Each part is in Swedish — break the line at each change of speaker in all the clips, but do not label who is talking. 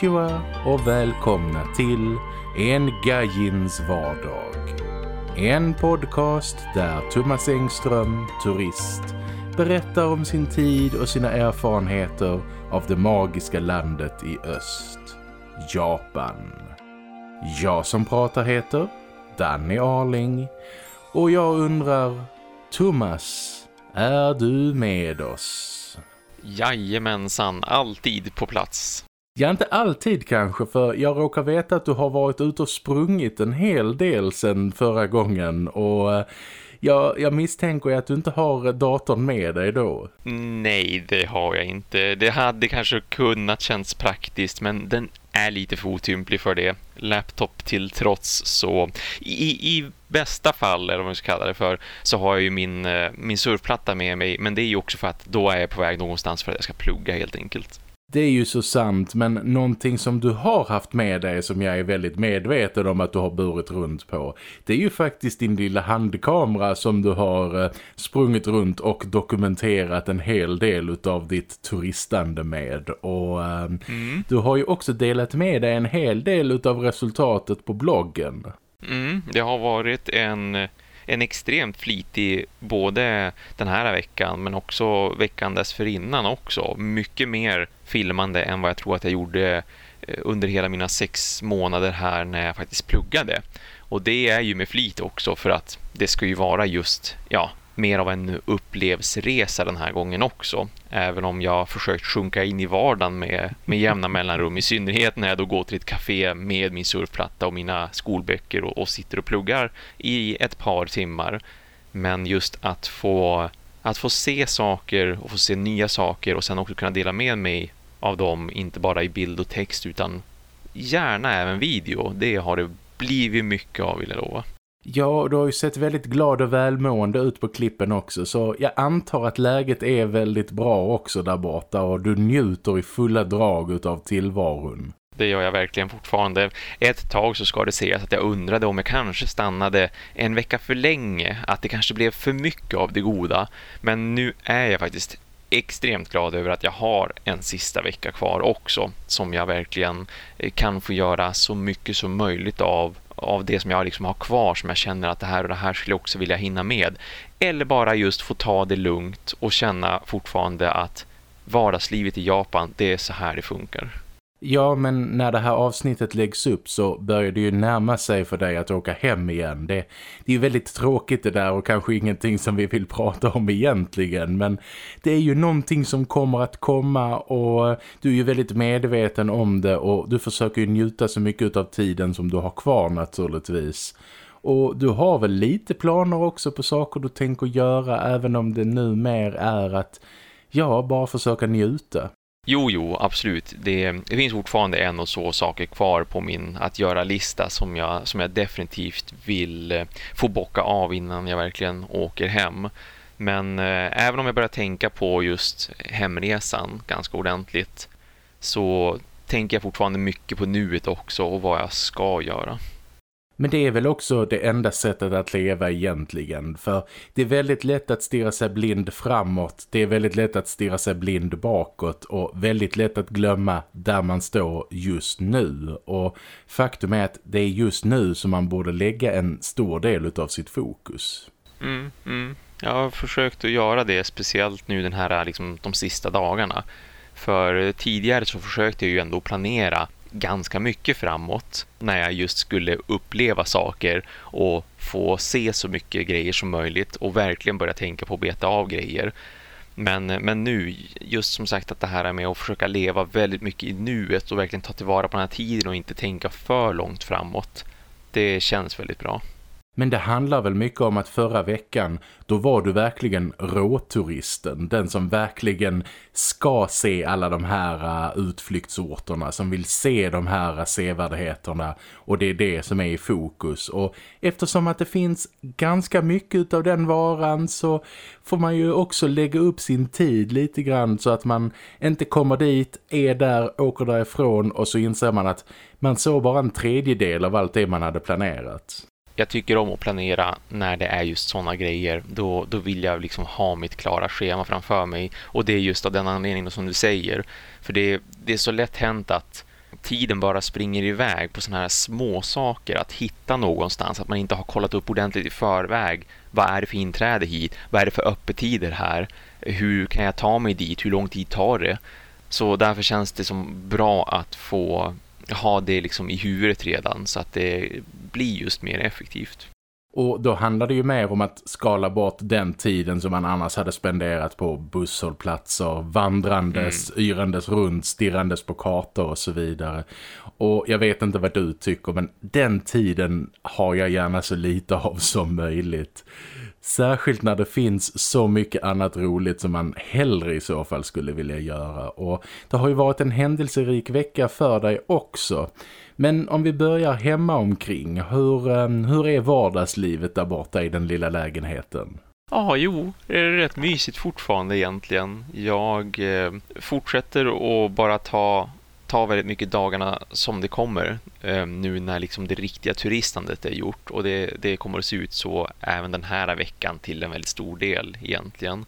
Konnichiwa och välkomna till En Gajins vardag. En podcast där Thomas Engström, turist, berättar om sin tid och sina erfarenheter av det magiska landet i öst, Japan. Jag som pratar heter Danny Arling och jag undrar, Thomas, är du med oss?
Jajamensan, alltid på plats.
Ja, inte alltid kanske, för jag råkar veta att du har varit ute och sprungit en hel del sedan förra gången och eh, jag, jag misstänker att du inte har datorn med dig då.
Nej, det har jag inte. Det hade kanske kunnat känns praktiskt, men den är lite för otymplig för det. Laptop till trots så i, i bästa fall, eller vad man ska kalla det för, så har jag ju min, eh, min surfplatta med mig. Men det är ju också för att då är jag på väg någonstans för att jag ska plugga helt enkelt.
Det är ju så sant, men någonting som du har haft med dig som jag är väldigt medveten om att du har burit runt på. Det är ju faktiskt din lilla handkamera som du har eh, sprungit runt och dokumenterat en hel del av ditt turistande med. Och äh, mm. du har ju också delat med dig en hel del av resultatet på bloggen.
Mm, det har varit en en extremt flitig både den här veckan men också veckan dessförinnan också. Mycket mer filmande än vad jag tror att jag gjorde eh, under hela mina sex månader här när jag faktiskt pluggade. Och det är ju med flit också för att det ska ju vara just, ja, mer av en upplevsresa den här gången också. Även om jag försökt sjunka in i vardagen med, med jämna mellanrum. I synnerhet när jag då går till ett café med min surfplatta och mina skolböcker och, och sitter och pluggar i ett par timmar. Men just att få, att få se saker och få se nya saker och sen också kunna dela med mig av dem, inte bara i bild och text utan gärna även video. Det har det blivit mycket av vill jag lova.
Ja, du har ju sett väldigt glad och välmående ut på klippen också så jag antar att läget är väldigt bra också där borta och du njuter i fulla drag av tillvaron.
Det gör jag verkligen fortfarande. Ett tag så ska det sägas att jag undrade om jag kanske stannade en vecka för länge, att det kanske blev för mycket av det goda. Men nu är jag faktiskt extremt glad över att jag har en sista vecka kvar också som jag verkligen eh, kan få göra så mycket som möjligt av av det som jag liksom har kvar som jag känner att det här och det här skulle jag också vilja hinna med. Eller bara just få ta det lugnt och känna fortfarande att vardagslivet i Japan, det är så här det funkar.
Ja, men när det här avsnittet läggs upp så börjar det ju närma sig för dig att åka hem igen. Det, det är ju väldigt tråkigt det där och kanske ingenting som vi vill prata om egentligen. Men det är ju någonting som kommer att komma och du är ju väldigt medveten om det och du försöker ju njuta så mycket av tiden som du har kvar naturligtvis. Och du har väl lite planer också på saker du tänker göra även om det nu mer är att ja, bara försöka njuta.
Jo, jo, absolut. Det, det, finns fortfarande en och så saker kvar på min att göra-lista som jag, som jag definitivt vill eh, få bocka av innan jag verkligen åker hem. Men eh, även om jag börjar tänka på just hemresan ganska ordentligt så tänker jag fortfarande mycket på nuet också och vad jag ska göra.
Men det är väl också det enda sättet att leva egentligen. För det är väldigt lätt att stirra sig blind framåt. Det är väldigt lätt att stirra sig blind bakåt. Och väldigt lätt att glömma där man står just nu. Och faktum är att det är just nu som man borde lägga en stor del av sitt fokus.
Mm, mm. Jag har försökt att göra det speciellt nu den här liksom, de sista dagarna. För tidigare så försökte jag ju ändå planera ganska mycket framåt när jag just skulle uppleva saker och få se så mycket grejer som möjligt och verkligen börja tänka på att beta av grejer. Men, men nu, just som sagt att det här med att försöka leva väldigt mycket i nuet och verkligen ta tillvara på den här tiden och inte tänka för långt framåt. Det känns väldigt bra.
Men det handlar väl mycket om att förra veckan då var du verkligen råturisten. Den som verkligen ska se alla de här uh, utflyktsorterna. Som vill se de här uh, sevärdheterna. Och det är det som är i fokus. Och eftersom att det finns ganska mycket av den varan så får man ju också lägga upp sin tid lite grann. Så att man inte kommer dit, är där, åker därifrån och så inser man att man såg bara en tredjedel av allt det man hade planerat
jag tycker om att planera när det är just sådana grejer. Då, då vill jag liksom ha mitt klara schema framför mig. Och det är just av den anledningen som du säger. För det, det är så lätt hänt att tiden bara springer iväg på sådana här små saker att hitta någonstans, att man inte har kollat upp ordentligt i förväg. Vad är det för inträde hit? Vad är det för öppettider här? Hur kan jag ta mig dit? Hur lång tid tar det? Så därför känns det som bra att få ha det liksom i huvudet redan så att det blir just mer effektivt.
Och då handlar det ju mer om att skala bort den tiden som man annars hade spenderat på busshållplatser, vandrandes, mm. yrandes runt, stirrandes på kartor och så vidare. Och jag vet inte vad du tycker men den tiden har jag gärna så lite av som möjligt. Särskilt när det finns så mycket annat roligt som man hellre i så fall skulle vilja göra. Och det har ju varit en händelserik vecka för dig också. Men om vi börjar hemma omkring, hur, ehm, hur är vardagslivet där borta i den lilla lägenheten?
Ja, ah, jo, det är rätt mysigt fortfarande egentligen. Jag eh, fortsätter att bara ta, ta väldigt mycket dagarna som det kommer. Eh, nu när liksom det riktiga turistandet är gjort. Och det, det kommer att se ut så även den här veckan till en väldigt stor del egentligen.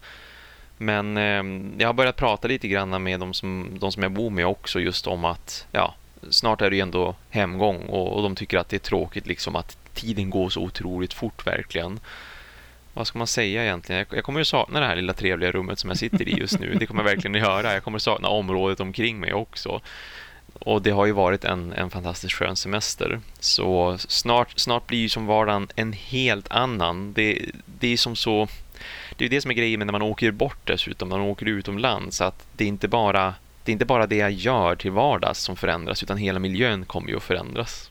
Men eh, jag har börjat prata lite grann med de som, de som jag bor med också just om att ja, snart är det ju ändå hemgång och, och de tycker att det är tråkigt liksom att tiden går så otroligt fort verkligen. Vad ska man säga egentligen? Jag, kommer ju sakna det här lilla trevliga rummet som jag sitter i just nu. Det kommer jag verkligen att göra. Jag kommer sakna området omkring mig också. Och det har ju varit en, en fantastiskt skön semester. Så snart, snart blir ju som vardagen en helt annan. Det, det är som så... Det är det som är grejen med när man åker bort dessutom, när man åker utomlands. Att det är inte bara det är inte bara det jag gör till vardags som förändras utan hela miljön kommer ju att förändras.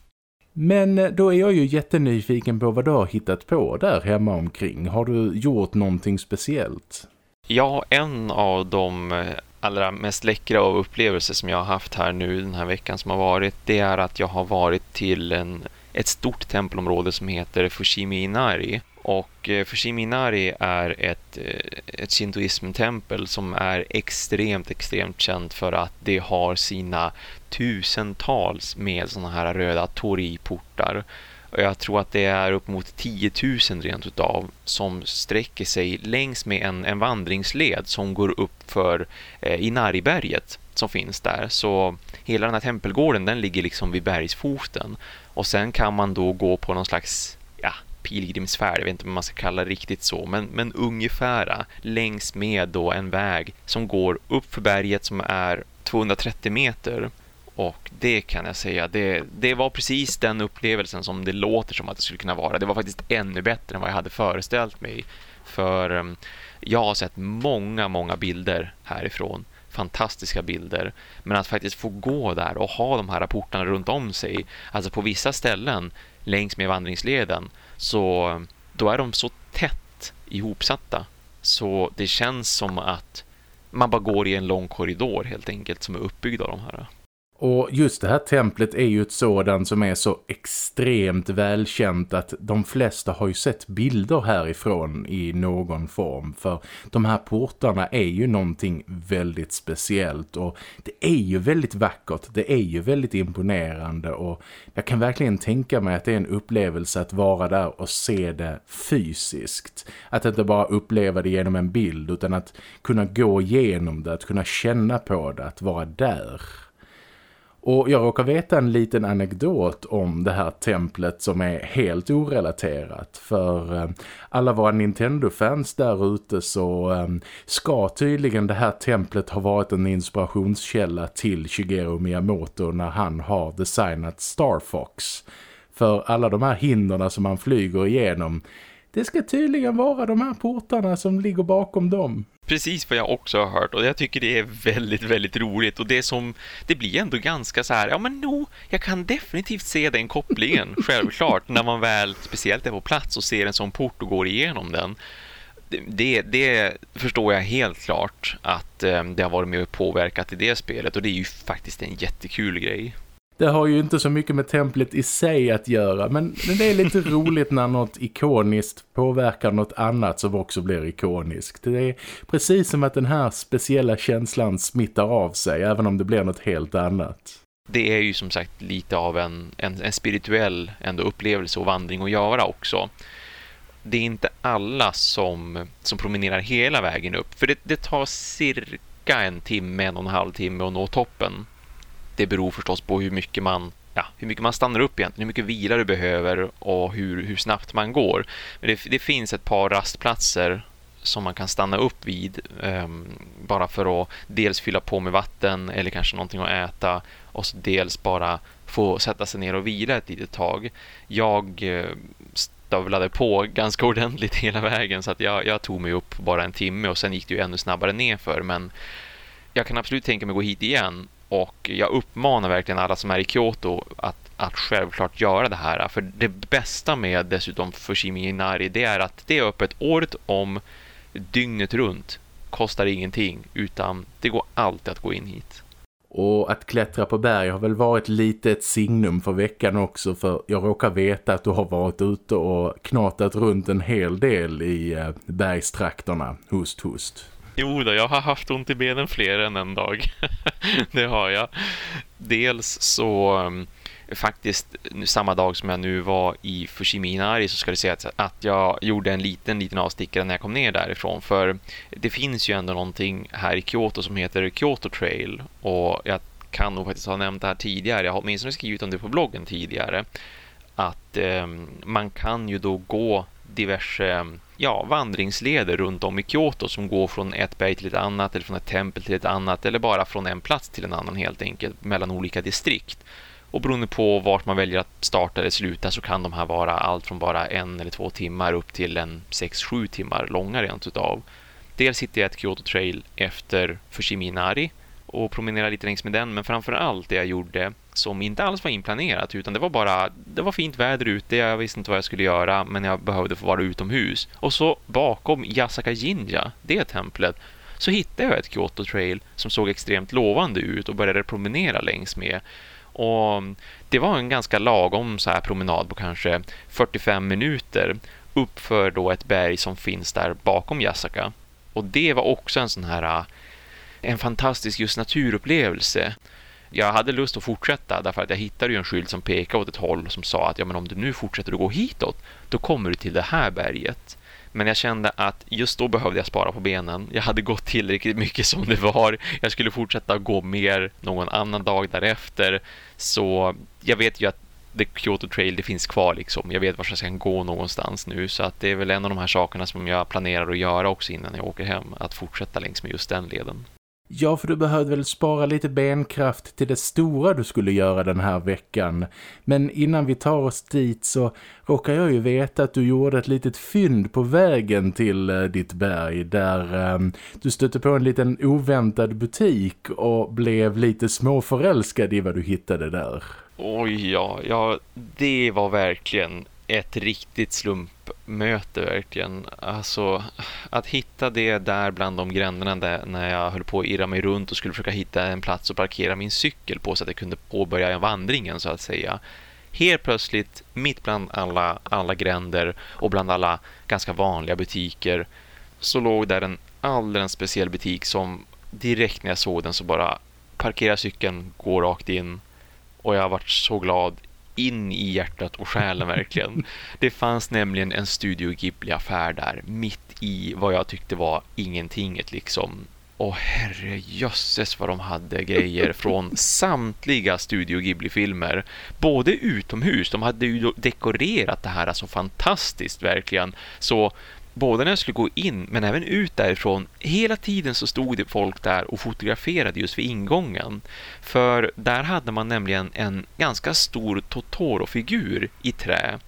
Men eh, då är jag ju jättenyfiken på vad du har hittat på där hemma omkring. Har du gjort någonting speciellt?
Ja, en av de eh, allra mest läckra av upplevelser som jag har haft här nu den här veckan som har varit det är att jag har varit till en, ett stort tempelområde som heter Fushimi Inari och eh, Fushiminari är ett, eh, ett shintoismtempel som är extremt, extremt känt för att det har sina tusentals med sådana här röda toriportar. Och jag tror att det är upp mot 10 000 rent utav som sträcker sig längs med en, en vandringsled som går upp för eh, Inariberget som finns där. Så hela den här tempelgården den ligger liksom vid bergsfoten. Och sen kan man då gå på någon slags pilgrimsfärd, jag vet inte om man ska kalla det riktigt så, men, men ungefär längs med då en väg som går upp för berget som är 230 meter och det kan jag säga, det, det var precis den upplevelsen som det låter som att det skulle kunna vara. Det var faktiskt ännu bättre än vad jag hade föreställt mig. För um, jag har sett många, många bilder härifrån. Fantastiska bilder. Men att faktiskt få gå där och ha de här portarna runt om sig. Alltså på vissa ställen längs med vandringsleden så då är de så tätt ihopsatta så det känns som att man bara går i en lång korridor helt enkelt som är uppbyggd av de här.
Och just det här templet är ju ett sådant som är så extremt välkänt att de flesta har ju sett bilder härifrån i någon form. För de här portarna är ju någonting väldigt speciellt och det är ju väldigt vackert, det är ju väldigt imponerande och jag kan verkligen tänka mig att det är en upplevelse att vara där och se det fysiskt. Att inte bara uppleva det genom en bild utan att kunna gå igenom det, att kunna känna på det, att vara där. Och jag råkar veta en liten anekdot om det här templet som är helt orelaterat. För eh, alla våra Nintendo-fans där ute så eh, ska tydligen det här templet ha varit en inspirationskälla till Shigeru Miyamoto när han har designat Star Fox. För alla de här hinderna som man flyger igenom, det ska tydligen vara de här portarna som ligger bakom dem
precis vad jag också har hört och jag tycker det är väldigt, väldigt roligt och det som, det blir ändå ganska så här, ja men no, jag kan definitivt se den kopplingen, självklart, när man väl speciellt är på plats och ser en sån port och går igenom den. Det, det förstår jag helt klart att eh, det har varit med och påverkat i det spelet och det är ju faktiskt en jättekul grej.
Det har ju inte så mycket med templet i sig att göra men, det är lite roligt när något ikoniskt påverkar något annat som också blir ikoniskt. Det är precis som att den här speciella känslan smittar av sig även om det blir något helt annat.
det är ju som sagt lite av en, en, en spirituell ändå upplevelse och vandring att göra också. Det är inte alla som, som promenerar hela vägen upp, för det, det tar cirka en timme, en och en halv timme att nå toppen. Det beror förstås på hur mycket man ja, hur mycket man stannar upp egentligen, hur mycket vila du behöver och hur, hur snabbt man går. Men det, det finns ett par rastplatser som man kan stanna upp vid um, bara för att dels fylla på med vatten eller kanske någonting att äta och så dels bara få sätta sig ner och vila ett litet tag. Jag uh, stövlade på ganska ordentligt hela vägen så att jag, jag tog mig upp bara en timme och sen gick det ju ännu snabbare nerför men jag kan absolut tänka mig att gå hit igen och jag uppmanar verkligen alla som är i Kyoto att, att självklart göra det här. För det bästa med dessutom Fushimi Inari det är att det är öppet året om, dygnet runt. Kostar ingenting utan det går alltid att gå in hit.
Och att klättra på berg har väl varit lite ett signum för veckan också för jag råkar veta att du har varit ute och knatat runt en hel del i eh, bergstrakterna, host host.
Jo då, jag har haft ont i benen fler än en dag. det har jag. Dels så mm, faktiskt samma dag som jag nu var i Fushiminari så ska det sägas att jag gjorde en liten, liten avstickare när jag kom ner därifrån. För det finns ju ändå någonting här i Kyoto som heter Kyoto Trail. Och jag kan nog faktiskt ha nämnt det här tidigare. Jag har åtminstone skrivit om det på bloggen tidigare. Att eh, man kan ju då gå diverse ja, vandringsleder runt om i Kyoto som går från ett berg till ett annat eller från ett tempel till ett annat eller bara från en plats till en annan helt enkelt mellan olika distrikt. Och beroende på vart man väljer att starta eller sluta så kan de här vara allt från bara en eller två timmar upp till en sex sju timmar långa rent utav. Dels hittar jag ett Kyoto Trail efter Fushiminari och promenerade lite längs med den men framför allt det jag gjorde som inte alls var inplanerat utan det var bara det var fint väder ute, jag visste inte vad jag skulle göra men jag behövde få vara utomhus. Och så bakom Yasaka Jinja, det templet, så hittade jag ett Kyoto Trail som såg extremt lovande ut och började promenera längs med. Och det var en ganska lagom så här promenad på kanske 45 minuter uppför då ett berg som finns där bakom Yasaka. Och det var också en sån här en fantastisk just naturupplevelse jag hade lust att fortsätta därför att jag hittade ju en skylt som pekade åt ett håll som sa att ja, men om du nu fortsätter att gå hitåt då kommer du till det här berget. Men jag kände att just då behövde jag spara på benen. Jag hade gått tillräckligt mycket som det var. Jag skulle fortsätta gå mer någon annan dag därefter. Så jag vet ju att The Kyoto Trail det finns kvar liksom. Jag vet var jag ska gå någonstans nu. Så att det är väl en av de här sakerna som jag planerar att göra också innan jag åker hem. Att fortsätta längs med just den leden.
Ja, för du behövde väl spara lite benkraft till det stora du skulle göra den här veckan. Men innan vi tar oss dit så råkar jag ju veta att du gjorde ett litet fynd på vägen till eh, ditt berg där eh, du stötte på en liten oväntad butik och blev lite småförälskad i vad du hittade där.
Oj, ja, ja, det var verkligen ett riktigt slumpmöte verkligen. Alltså att hitta det där bland de gränderna där när jag höll på att irra mig runt och skulle försöka hitta en plats att parkera min cykel på så att jag kunde påbörja vandringen så att säga. Helt plötsligt mitt bland alla, alla gränder och bland alla ganska vanliga butiker så låg där en alldeles speciell butik som direkt när jag såg den så bara parkera cykeln, gå rakt in och jag varit så glad in i hjärtat och själen verkligen. Det fanns nämligen en Studio Ghibli-affär där, mitt i vad jag tyckte var ingentinget liksom. Och herrejösses vad de hade grejer från samtliga Studio Ghibli-filmer. Både utomhus, de hade ju dekorerat det här så alltså fantastiskt verkligen. Så både när jag skulle gå in men även ut därifrån, hela tiden så stod det folk där och fotograferade just vid ingången. För där hade man nämligen en ganska stor Totoro-figur i trä.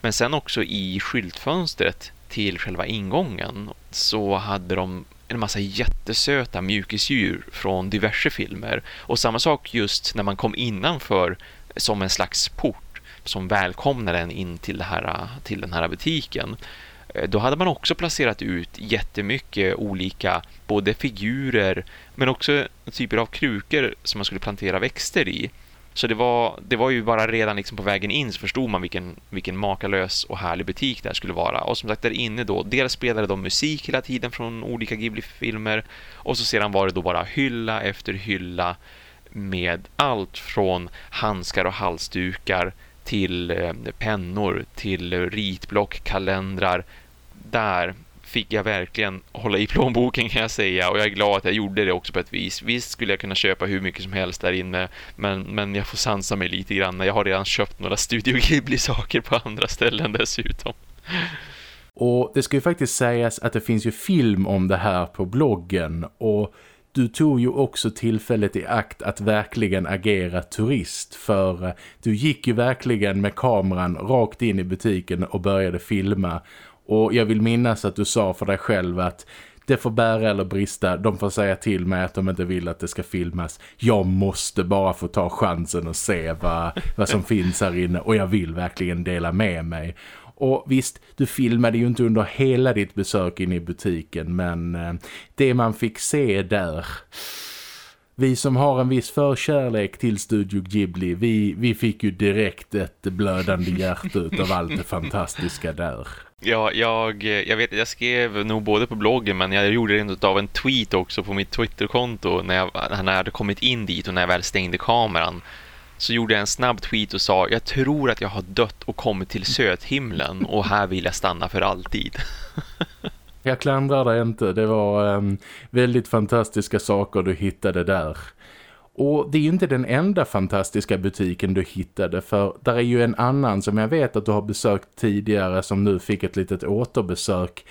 Men sen också i skyltfönstret till själva ingången så hade de en massa jättesöta mjukisdjur från diverse filmer. Och samma sak just när man kom innanför som en slags port som välkomnade en in till, det här, till den här butiken. Eh, då hade man också placerat ut jättemycket olika både figurer men också typer av krukor som man skulle plantera växter i. Så det var, det var ju bara redan liksom på vägen in så förstod man vilken, vilken makalös och härlig butik det här skulle vara. Och som sagt där inne då, dels spelade de musik hela tiden från olika Ghibli-filmer och så sedan var det då bara hylla efter hylla med allt från handskar och halsdukar till eh, pennor, till ritblock, kalendrar. Där fick jag verkligen hålla i plånboken kan jag säga och jag är glad att jag gjorde det också på ett vis. Visst skulle jag kunna köpa hur mycket som helst där inne men, men jag får sansa mig lite grann. Jag har redan köpt några Studio Ghibli-saker på andra ställen dessutom.
Och det ska ju faktiskt sägas att det finns ju film om det här på bloggen och du tog ju också tillfället i akt att verkligen agera turist för eh, du gick ju verkligen med kameran rakt in i butiken och började filma och jag vill minnas att du sa för dig själv att det får bära eller brista. De får säga till mig att de inte vill att det ska filmas. Jag måste bara få ta chansen och se vad, vad som finns här inne. Och jag vill verkligen dela med mig. Och visst, du filmade ju inte under hela ditt besök in i butiken. Men eh, det man fick se där... Vi som har en viss förkärlek till Studio Ghibli, vi, vi fick ju direkt ett blödande hjärta av allt det fantastiska där.
Ja, jag, jag vet jag skrev nog både på bloggen men jag gjorde det av en tweet också på mitt Twitterkonto när jag, när jag hade kommit in dit och när jag väl stängde kameran så gjorde jag en snabb tweet och sa jag tror att jag har dött och kommit till söthimlen och här vill jag stanna för alltid.
jag klandrar dig inte, det var um, väldigt fantastiska saker du hittade där. Och det är ju inte den enda fantastiska butiken du hittade för där är ju en annan som jag vet att du har besökt tidigare som nu fick ett litet återbesök.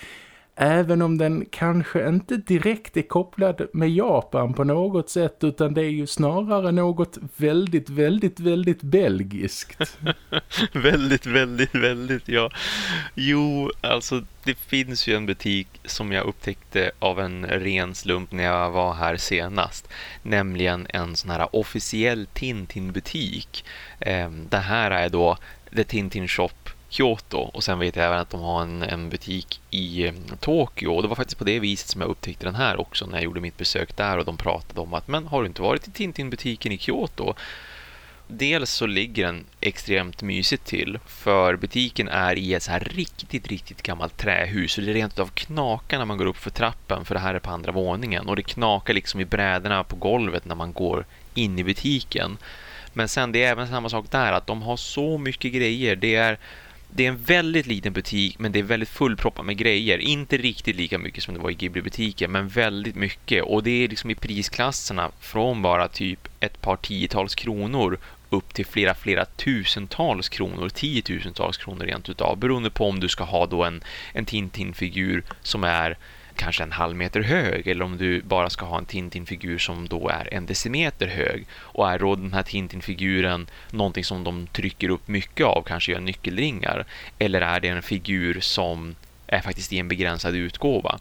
Även om den kanske inte direkt är kopplad med Japan på något sätt utan det är ju snarare något väldigt, väldigt, väldigt belgiskt.
väldigt, väldigt, väldigt, ja. Jo, alltså det finns ju en butik som jag upptäckte av en ren slump när jag var här senast. Nämligen en sån här officiell Tintin-butik. Ehm, det här är då The Tintin Shop Kyoto och sen vet jag även att de har en, en butik i eh, Tokyo och det var faktiskt på det viset som jag upptäckte den här också när jag gjorde mitt besök där och de pratade om att men har du inte varit i Tintin-butiken i Kyoto? Dels så ligger den extremt mysigt till för butiken är i ett så här riktigt, riktigt gammalt trähus och det är rent av knakar när man går upp för trappen för det här är på andra våningen och det knakar liksom i brädorna på golvet när man går in i butiken. Men sen det är även samma sak där att de har så mycket grejer. Det är det är en väldigt liten butik men det är väldigt fullproppat med grejer. Inte riktigt lika mycket som det var i Ghibli-butiken men väldigt mycket. Och det är liksom i prisklasserna från bara typ ett par tiotals kronor upp till flera, flera tusentals kronor, tiotusentals kronor rent utav. Beroende på om du ska ha då en, en Tintin-figur som är kanske en halv meter hög eller om du bara ska ha en Tintin-figur som då är en decimeter hög och är då den här Tintin-figuren någonting som de trycker upp mycket av, kanske gör nyckelringar eller är det en figur som är faktiskt i en begränsad utgåva.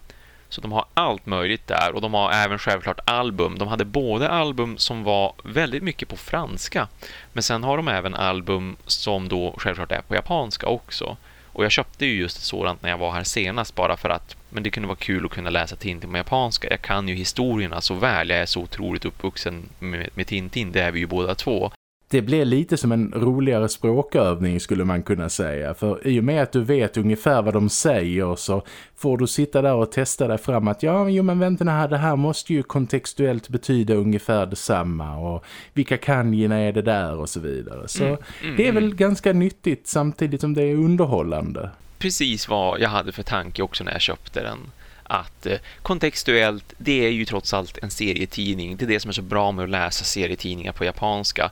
Så de har allt möjligt där och de har även självklart album. De hade både album som var väldigt mycket på franska men sen har de även album som då självklart är på japanska också. Och jag köpte ju just ett sådant när jag var här senast bara för att men det kunde vara kul att kunna läsa Tintin på japanska. Jag kan ju historierna så väl. Jag är så otroligt uppvuxen med, med Tintin. Det är vi ju båda två.
Det blir lite som en roligare språkövning skulle man kunna säga. För i och med att du vet ungefär vad de säger så får du sitta där och testa dig fram att ja, jo men vänta här, det här måste ju kontextuellt betyda ungefär detsamma och vilka kanjina är det där och så vidare. Så mm, mm, det är väl mm. ganska nyttigt samtidigt som det är underhållande.
Precis vad jag hade för tanke också när jag köpte den att eh, kontextuellt, det är ju trots allt en serietidning. Det är det som är så bra med att läsa serietidningar på japanska.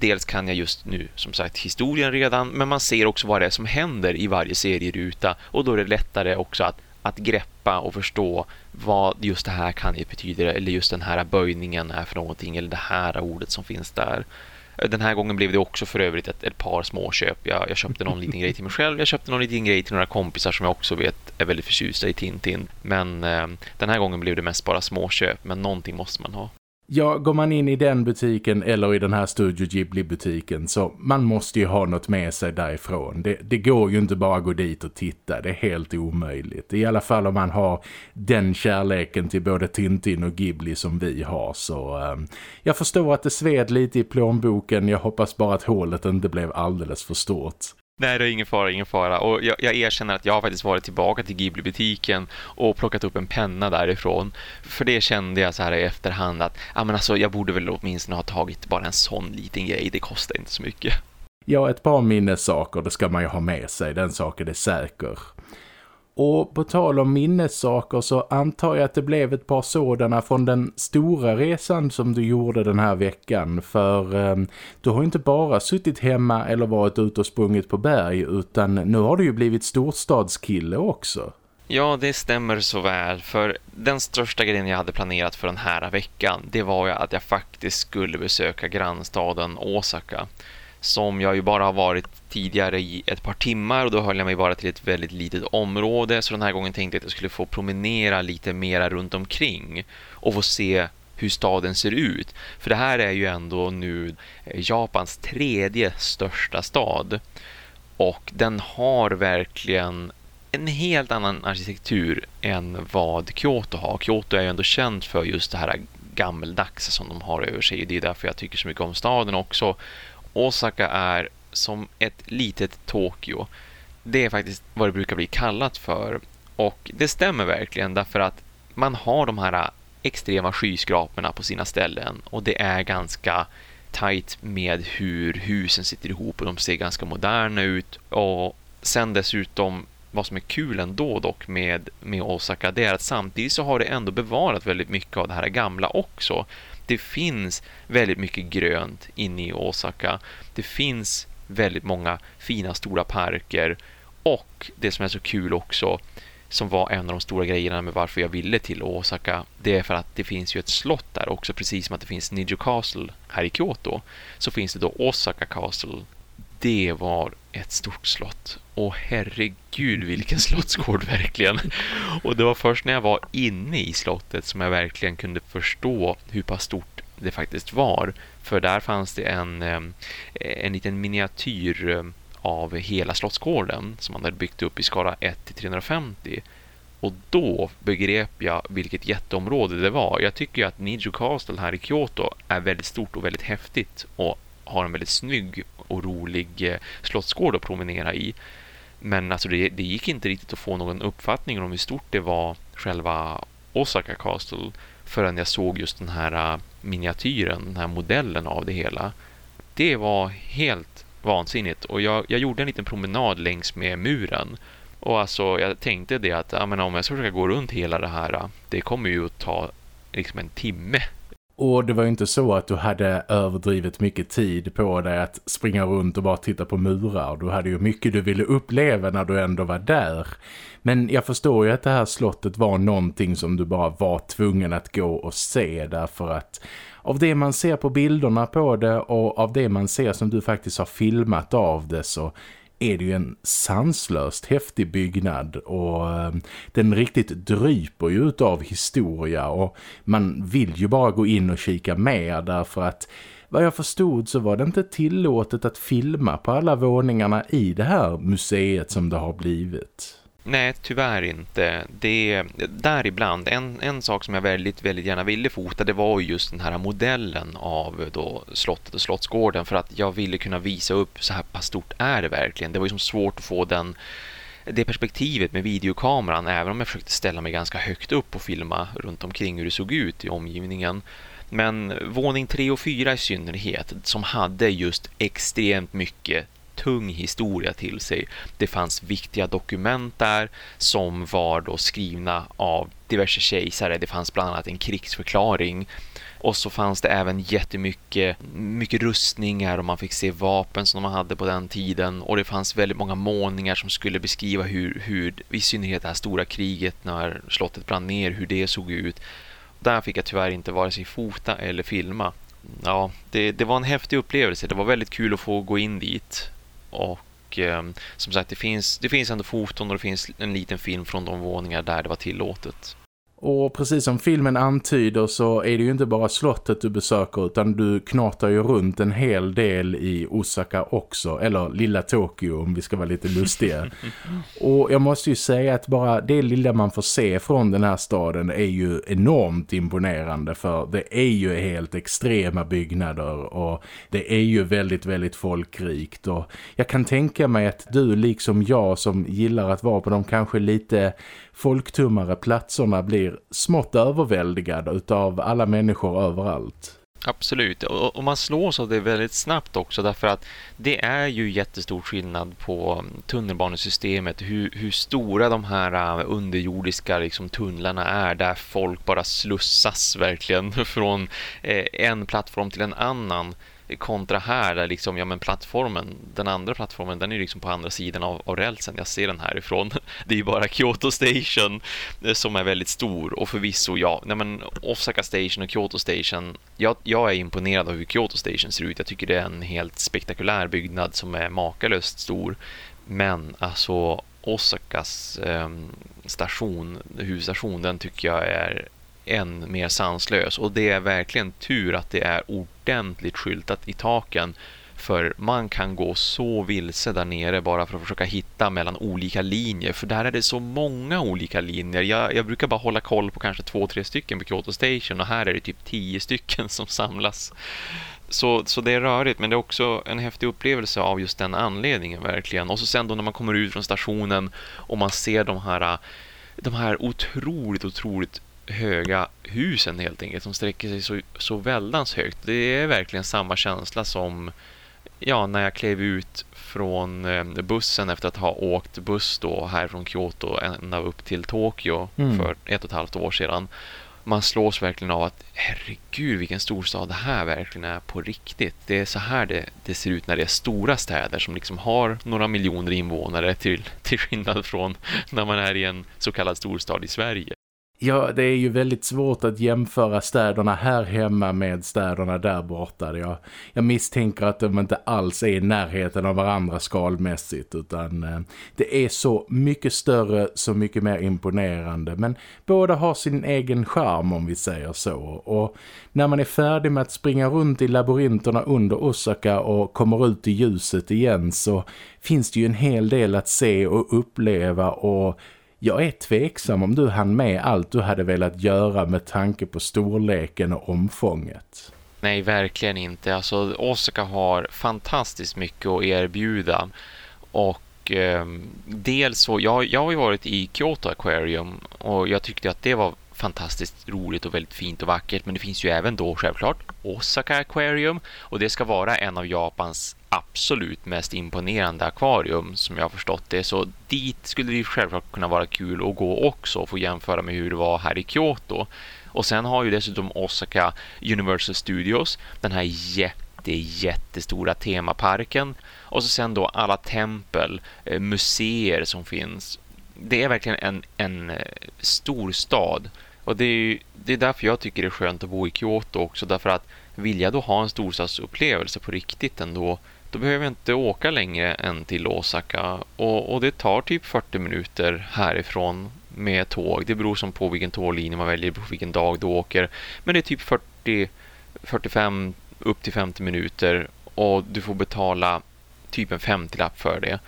Dels kan jag just nu som sagt historien redan men man ser också vad det är som händer i varje serieruta och då är det lättare också att, att greppa och förstå vad just det här kan betyda eller just den här böjningen är för någonting eller det här ordet som finns där. Den här gången blev det också för övrigt ett, ett par småköp. Jag, jag köpte någon liten grej till mig själv. Jag köpte någon liten grej till några kompisar som jag också vet är väldigt förtjusta i Tintin. Men eh, den här gången blev det mest bara småköp. Men någonting måste man ha.
Ja, går man in i den butiken eller i den här Studio Ghibli-butiken så man måste ju ha något med sig därifrån. Det, det går ju inte bara att gå dit och titta, det är helt omöjligt. I alla fall om man har den kärleken till både Tintin och Ghibli som vi har så... Eh, jag förstår att det sved lite i plånboken, jag hoppas bara att hålet inte blev alldeles för stort.
Nej, det är ingen fara, ingen fara. Och jag, jag erkänner att jag har faktiskt varit tillbaka till Ghibli-butiken och plockat upp en penna därifrån. För det kände jag så här i efterhand att ja, men alltså, jag borde väl åtminstone ha tagit bara en sån liten grej. Det kostar inte så mycket.
Ja, ett par minnessaker, det ska man ju ha med sig. Den saken är säker. Och på tal om minnessaker så antar jag att det blev ett par sådana från den stora resan som du gjorde den här veckan. För eh, du har inte bara suttit hemma eller varit ute och sprungit på berg utan nu har du ju blivit storstadskille också.
Ja, det stämmer så väl. För den största grejen jag hade planerat för den här veckan det var ju att jag faktiskt skulle besöka grannstaden Osaka som jag ju bara har varit tidigare i ett par timmar och då höll jag mig bara till ett väldigt litet område så den här gången tänkte jag att jag skulle få promenera lite mera runt omkring och få se hur staden ser ut. För det här är ju ändå nu eh, Japans tredje största stad och den har verkligen en helt annan arkitektur än vad Kyoto har. Kyoto är ju ändå känt för just det här gammeldags som de har över sig. Det är därför jag tycker så mycket om staden också. Osaka är som ett litet Tokyo. Det är faktiskt vad det brukar bli kallat för. Och det stämmer verkligen därför att man har de här extrema skyskraporna på sina ställen och det är ganska tajt med hur husen sitter ihop och de ser ganska moderna ut och sen dessutom vad som är kul ändå dock med, med Osaka det är att samtidigt så har det ändå bevarat väldigt mycket av det här gamla också det finns väldigt mycket grönt inne i Osaka. Det finns väldigt många fina stora parker. Och det som är så kul också som var en av de stora grejerna med varför jag ville till Osaka det är för att det finns ju ett slott där också precis som att det finns Nijo Castle här i Kyoto. Så finns det då Osaka Castle. Det var ett stort slott. Och herregud vilken slottsgård verkligen. Och det var först när jag var inne i slottet som jag verkligen kunde förstå hur pass stort det faktiskt var. För där fanns det en, en liten miniatyr av hela slottsgården som man hade byggt upp i skala 1 till 350. Och då begrep jag vilket jätteområde det var. Jag tycker ju att Nijo Castle här i Kyoto är väldigt stort och väldigt häftigt och har en väldigt snygg och rolig eh, slottsgård att promenera i. Men alltså det, det, gick inte riktigt att få någon uppfattning om hur stort det var själva Osaka Castle förrän jag såg just den här eh, miniatyren, den här modellen av det hela. Det var helt vansinnigt och jag, jag gjorde en liten promenad längs med muren och alltså jag tänkte det att ja, men om jag ska försöka gå runt hela det här, eh, det kommer ju att ta liksom en timme
och det var ju inte så att du hade överdrivet mycket tid på dig att springa runt och bara titta på murar. Du hade ju mycket du ville uppleva när du ändå var där. Men jag förstår ju att det här slottet var någonting som du bara var tvungen att gå och se därför att av det man ser på bilderna på det och av det man ser som du faktiskt har filmat av det så är det ju en sanslöst häftig byggnad och eh, den riktigt dryper ju av historia och man vill ju bara gå in och kika mer därför att vad jag förstod så var det inte tillåtet att filma på alla våningarna i det här museet som det har blivit.
Nej, tyvärr inte. Det däribland en en sak som jag väldigt väldigt gärna ville fota det var just den här modellen av då slottet och slottsgården för att jag ville kunna visa upp så här pass stort är det verkligen. Det var ju som svårt att få den det perspektivet med videokameran även om jag försökte ställa mig ganska högt upp och filma runt omkring hur det såg ut i omgivningen. Men våning 3 och 4 i synnerhet som hade just extremt mycket tung historia till sig. Det fanns viktiga dokument där som var då skrivna av diverse kejsare. Det fanns bland annat en krigsförklaring och så fanns det även jättemycket mycket rustningar och man fick se vapen som de hade på den tiden. Och det fanns väldigt många målningar som skulle beskriva hur, hur i synnerhet det här stora kriget när slottet brann ner, hur det såg ut. Där fick jag tyvärr inte vare sig fota eller filma. Ja, det, det var en häftig upplevelse. Det var väldigt kul att få gå in dit. Och eh, som sagt, det finns, det finns ändå foton och det finns en liten film från de våningar där det var tillåtet.
Och precis som filmen antyder så är det ju inte bara slottet du besöker utan du knatar ju runt en hel del i Osaka också. Eller lilla Tokyo om vi ska vara lite lustiga. och jag måste ju säga att bara det lilla man får se från den här staden är ju enormt imponerande. För det är ju helt extrema byggnader och det är ju väldigt, väldigt folkrikt. Och jag kan tänka mig att du liksom jag som gillar att vara på de kanske lite folktummare platserna blir smått överväldigade utav alla människor överallt.
Absolut, och, man slås av det väldigt snabbt också därför att det är ju jättestor skillnad på mm, tunnelbanesystemet, hur, hur stora de här äh, underjordiska liksom, tunnlarna är där folk bara slussas verkligen från eh, en plattform till en annan kontra här där liksom, ja men plattformen, den andra plattformen, den är liksom på andra sidan av, av rälsen. Jag ser den härifrån. Det är ju bara Kyoto Station eh, som är väldigt stor och förvisso, ja, nej men Osaka Station och Kyoto Station, jag, jag är imponerad av hur Kyoto Station ser ut. Jag tycker det är en helt spektakulär byggnad som är makalöst stor. Men alltså Osakas eh, station, huvudstation, den tycker jag är än mer sanslös. Och det är verkligen tur att det är ordentligt skyltat i taken. För man kan gå så vilse där nere bara för att försöka hitta mellan olika linjer. För där är det så många olika linjer. Jag, jag brukar bara hålla koll på kanske två, tre stycken på Kyoto Station. Och här är det typ tio stycken som samlas. Så, så det är rörigt, men det är också en häftig upplevelse av just den anledningen verkligen. Och så sen då när man kommer ut från stationen och man ser de här de här otroligt, otroligt höga husen helt enkelt som sträcker sig så, så väldans högt. Det är verkligen samma känsla som ja, när jag klev ut från eh, bussen efter att ha åkt buss då här från Kyoto ända upp till Tokyo mm. för ett och ett halvt år sedan. Man slås verkligen av att herregud vilken storstad det här verkligen är på riktigt. Det är så här det, det ser ut när det är stora städer som liksom har några miljoner invånare till, till skillnad från när man är i en så kallad storstad i Sverige.
Ja, det är ju väldigt svårt att jämföra städerna här hemma med städerna där borta. Jag, jag misstänker att de inte alls är i närheten av varandra skalmässigt utan eh, det är så mycket större, så mycket mer imponerande. Men båda har sin egen charm om vi säger så. Och när man är färdig med att springa runt i labyrinterna under Osaka och kommer ut i ljuset igen så finns det ju en hel del att se och uppleva och jag är tveksam om du hann med allt du hade velat göra med tanke på storleken och omfånget.
Nej, verkligen inte. Alltså, Osaka har fantastiskt mycket att erbjuda. Och eh, dels så, jag, jag har ju varit i Kyoto Aquarium och jag tyckte att det var fantastiskt roligt och väldigt fint och vackert. Men det finns ju även då självklart Osaka Aquarium och det ska vara en av Japans absolut mest imponerande akvarium som jag har förstått det. Så dit skulle det självklart kunna vara kul att gå också och få jämföra med hur det var här i Kyoto. Och sen har ju dessutom Osaka Universal Studios, den här jätte, jättestora temaparken. Och så sen då alla tempel, eh, museer som finns. Det är verkligen en, en eh, stor stad. Och det är, det är därför jag tycker det är skönt att bo i Kyoto också. Därför att vill jag då ha en storstadsupplevelse på riktigt ändå då behöver jag inte åka längre än till Osaka och, och det tar typ 40 minuter härifrån med tåg. Det beror som på vilken tåglinje man väljer, på vilken dag du åker. Men det är typ 40, 45 upp till 50 minuter och du får betala typ en 50-lapp för det.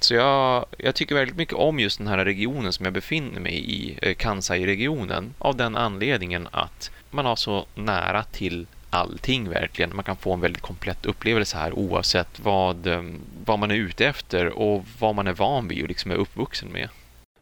Så jag, jag tycker väldigt mycket om just den här regionen som jag befinner mig i, eh, Kansai-regionen, av den anledningen att man har så nära till allting verkligen. Man kan få en väldigt komplett upplevelse här oavsett vad, ehm, vad man är ute efter och vad man är van vid och liksom är uppvuxen med.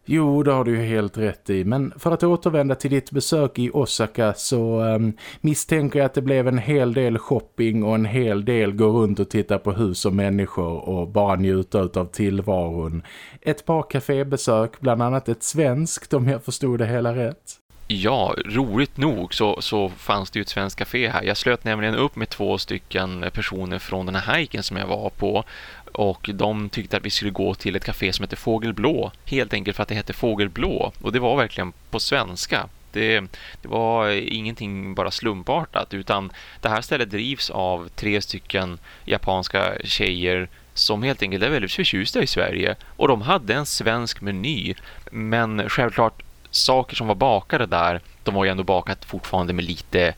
Jo, det har du ju helt rätt i. Men för att återvända till ditt besök i Osaka så um, misstänker jag att det blev en hel del shopping och en hel del gå runt och titta på hus och människor och bara njuta av tillvaron. Ett par kafébesök, bland annat ett svenskt om jag förstod det hela rätt.
Ja, roligt nog så, så fanns det ju ett svenskt café här. Jag slöt nämligen upp med två stycken personer från den här hiken som jag var på. Och de tyckte att vi skulle gå till ett café som heter Fågelblå. Helt enkelt för att det hette Fågelblå. Och det var verkligen på svenska. Det, det, var ingenting bara slumpartat utan det här stället drivs av tre stycken japanska tjejer som helt enkelt är väldigt förtjusta i Sverige och de hade en svensk meny men självklart saker som var bakade där, de var ju ändå bakat fortfarande med lite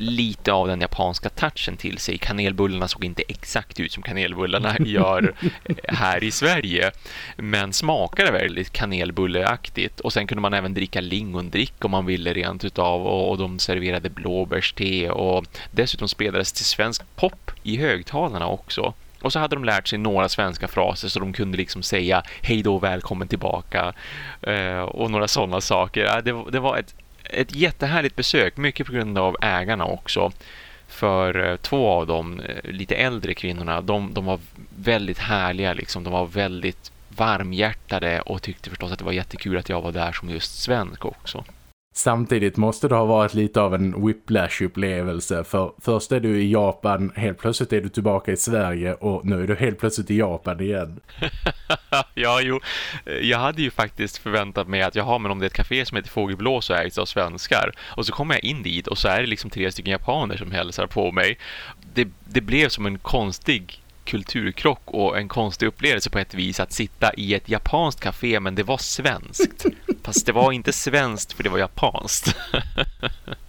lite av den japanska touchen till sig. Kanelbullarna såg inte exakt ut som kanelbullarna gör här i Sverige, men smakade väldigt kanelbulleaktigt. Och sen kunde man även dricka lingondrick om man ville rent utav och, och de serverade blåbärste och dessutom spelades till svensk pop i högtalarna också. Och så hade de lärt sig några svenska fraser så de kunde liksom säga hej då, välkommen tillbaka eh, och några sådana saker. Det, var ett ett jättehärligt besök, mycket på grund av ägarna också. För eh, två av dem, eh, lite äldre kvinnorna, de, de var väldigt härliga liksom. De var väldigt varmhjärtade och tyckte förstås att det var jättekul att jag var där som just svensk också.
Samtidigt måste det ha varit lite av en whiplash-upplevelse för först är du i Japan, helt plötsligt är du tillbaka i Sverige och nu är du helt plötsligt i Japan igen.
ja, jo. Jag hade ju faktiskt förväntat mig att jag har men om det är ett café som heter Fågelblå så ägs av svenskar och så kommer jag in dit och så är det liksom tre stycken japaner som hälsar på mig. Det, det blev som en konstig kulturkrock och en konstig upplevelse på ett vis att sitta i ett japanskt café men det var svenskt. Fast det var inte svenskt för det var japanskt.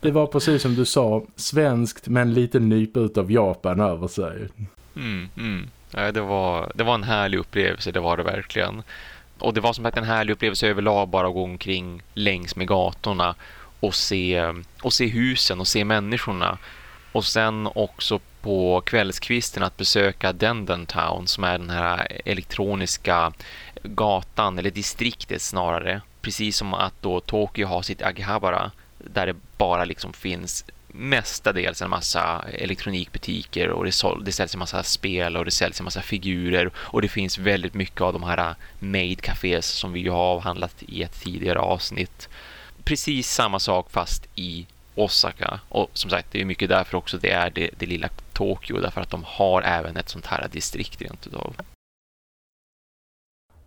det var precis som du sa, svenskt men lite nyp ut av Japan över sig.
Mm, mm. Ja, det, var, det var en härlig upplevelse, det var det verkligen. Och det var som sagt en härlig upplevelse överlag bara att gå omkring längs med gatorna och se, och se husen och se människorna. Och sen också på kvällskvisten att besöka Denden Town som är den här elektroniska gatan eller distriktet snarare. Precis som att då Tokyo har sitt Akihabara där det bara liksom finns mestadels en massa elektronikbutiker och det, sål, det säljs en massa spel och det säljs en massa figurer och det finns väldigt mycket av de här made cafés som vi ju har avhandlat i ett tidigare avsnitt. Precis samma sak fast i Osaka och som sagt det är mycket därför också det är det, det lilla Tokyo därför att de har även ett sånt här distrikt rent utav.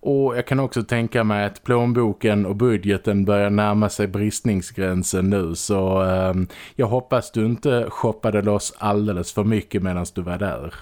Och jag kan också tänka mig att plånboken och budgeten börjar närma sig bristningsgränsen nu så eh, jag hoppas du inte shoppade loss alldeles för mycket medan du var där.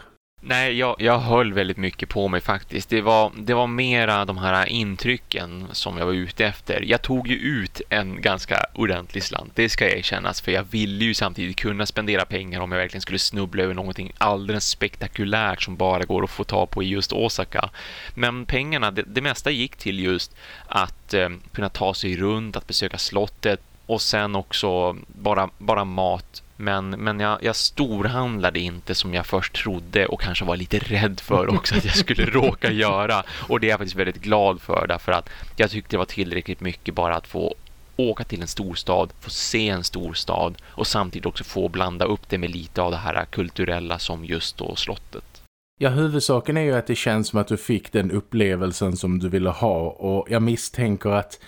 Nej, jag, jag höll väldigt mycket på mig faktiskt. Det var, det var mera de här intrycken som jag var ute efter. Jag tog ju ut en ganska ordentlig slant, det ska erkännas. För jag ville ju samtidigt kunna spendera pengar om jag verkligen skulle snubbla över någonting alldeles spektakulärt som bara går att få ta på i just Osaka. Men pengarna, det, det mesta gick till just att eh, kunna ta sig runt, att besöka slottet och sen också bara, bara mat men, men jag, jag storhandlade inte som jag först trodde och kanske var lite rädd för också att jag skulle råka göra. Och det är jag faktiskt väldigt glad för därför att jag tyckte det var tillräckligt mycket bara att få åka till en storstad, få se en storstad och samtidigt också få blanda upp det med lite av det här kulturella som just då slottet.
Ja, huvudsaken är ju att det känns som att du fick den upplevelsen som du ville ha och jag misstänker att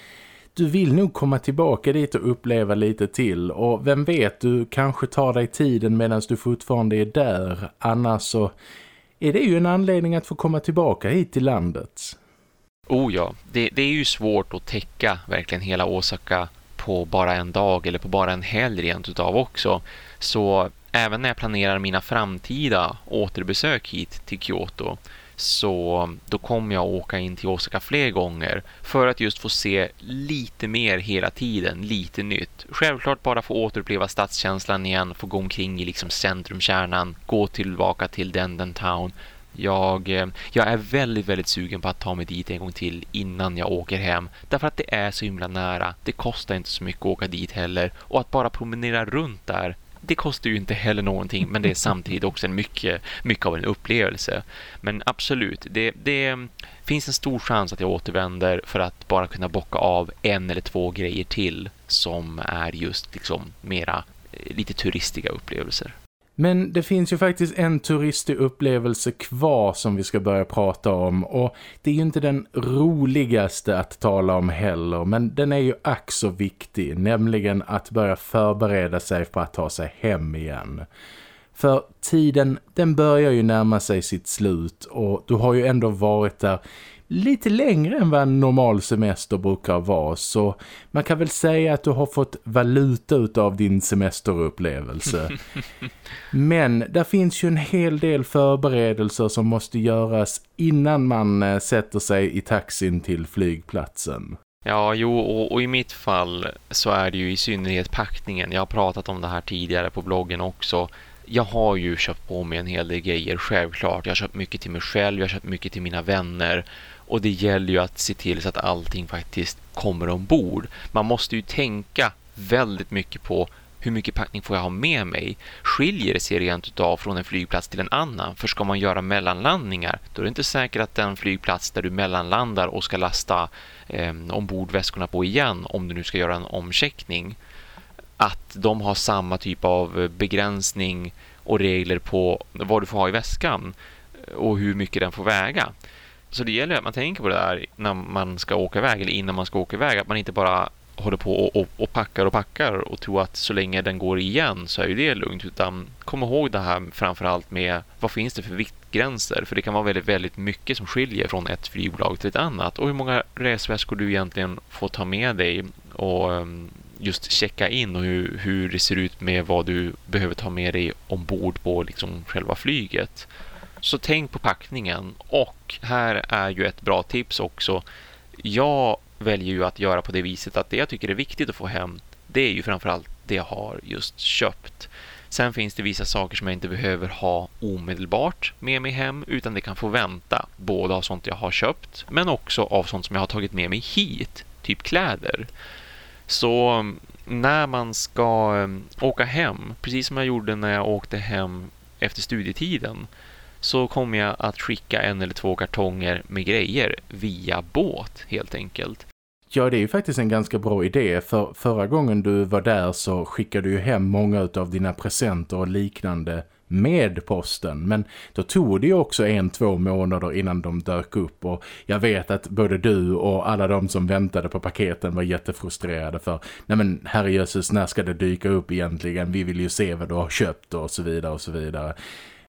du vill nog komma tillbaka dit och uppleva lite till och vem vet, du kanske tar dig tiden medan du fortfarande är där. Annars så är det ju en anledning att få komma tillbaka hit till landet.
Oh ja, det, det är ju svårt att täcka verkligen hela Osaka på bara en dag eller på bara en helg rent utav också. Så även när jag planerar mina framtida återbesök hit till Kyoto så då kommer jag åka in till Osaka fler gånger för att just få se lite mer hela tiden, lite nytt. Självklart bara få återuppleva stadskänslan igen, få gå omkring i liksom centrumkärnan, gå tillbaka till Denden Town. Jag, eh, jag är väldigt, väldigt sugen på att ta mig dit en gång till innan jag åker hem. Därför att det är så himla nära. Det kostar inte så mycket att åka dit heller. Och att bara promenera runt där det kostar ju inte heller någonting men det är samtidigt också en mycket, mycket av en upplevelse. Men absolut, det, det finns en stor chans att jag återvänder för att bara kunna bocka av en eller två grejer till som är just liksom mera eh, lite turistiga upplevelser.
Men det finns ju faktiskt en turistig upplevelse kvar som vi ska börja prata om och det är ju inte den roligaste att tala om heller men den är ju ack så viktig, nämligen att börja förbereda sig för att ta sig hem igen. För tiden, den börjar ju närma sig sitt slut och du har ju ändå varit där lite längre än vad en normal semester brukar vara så man kan väl säga att du har fått valuta av din semesterupplevelse. Men där finns ju en hel del förberedelser som måste göras innan man eh, sätter sig i taxin till flygplatsen.
Ja, jo, och, och, i mitt fall så är det ju i synnerhet packningen. Jag har pratat om det här tidigare på bloggen också. Jag har ju köpt på mig en hel del grejer, självklart. Jag har köpt mycket till mig själv, jag har köpt mycket till mina vänner. Och det gäller ju att se till så att allting faktiskt kommer ombord. Man måste ju tänka väldigt mycket på hur mycket packning får jag ha med mig? Skiljer det sig rent utav från en flygplats till en annan? För ska man göra mellanlandningar, då är det inte säkert att den flygplats där du mellanlandar och ska lasta eh, ombordväskorna på igen, om du nu ska göra en omcheckning, att de har samma typ av begränsning och regler på vad du får ha i väskan och hur mycket den får väga. Så det gäller att man tänker på det där när man ska åka iväg eller innan man ska åka iväg, att man inte bara håller på och, och, och, packar och packar och tror att så länge den går igen så är ju det lugnt. Utan kom ihåg det här framförallt med vad finns det för viktgränser? För det kan vara väldigt, väldigt mycket som skiljer från ett flygbolag till ett annat. Och hur många resväskor du egentligen får ta med dig och ehm, just checka in och hur, hur det ser ut med vad du behöver ta med dig ombord på liksom själva flyget. Så tänk på packningen och här är ju ett bra tips också. Jag väljer ju att göra på det viset att det jag tycker är viktigt att få hem det är ju framförallt det jag har just köpt. Sen finns det vissa saker som jag inte behöver ha omedelbart med mig hem utan det kan få vänta. Både av sånt jag har köpt men också av sånt som jag har tagit med mig hit. Typ kläder. Så mm, när man ska mm, åka hem, precis som jag gjorde när jag åkte hem efter studietiden så kommer jag att skicka en eller två kartonger med grejer via båt helt enkelt.
Ja, det är ju faktiskt en ganska bra idé för förra gången du var där så skickade du hem många av dina presenter och liknande med posten. Men då tog det ju också en, två månader innan de dök upp och jag vet att både du och alla de som väntade på paketen var jättefrustrerade för nej men herrejösses, när ska det dyka upp egentligen? Vi vill ju se vad du har köpt och så vidare och så vidare.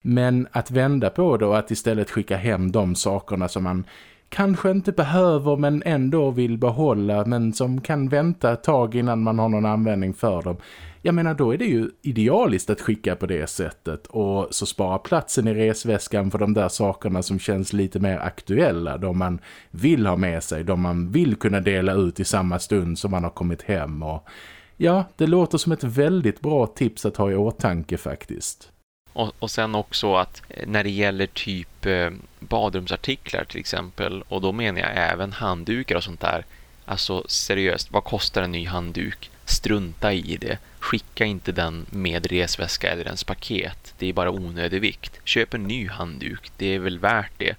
Men att vända på det och att istället skicka hem de sakerna som man kanske inte behöver men ändå vill behålla men som kan vänta ett tag innan man har någon användning för dem. Jag menar då är det ju idealiskt att skicka på det sättet och så spara platsen i resväskan för de där sakerna som känns lite mer aktuella, de man vill ha med sig, de man vill kunna dela ut i samma stund som man har kommit hem och ja, det låter som ett väldigt bra tips att ha i åtanke faktiskt.
Och, och sen också att eh, när det gäller typ eh, badrumsartiklar till exempel och då menar jag även handdukar och sånt där. Alltså seriöst, vad kostar en ny handduk? Strunta i det. Skicka inte den med resväska eller ens paket. Det är bara onödig vikt. Köp en ny handduk. Det är väl värt det.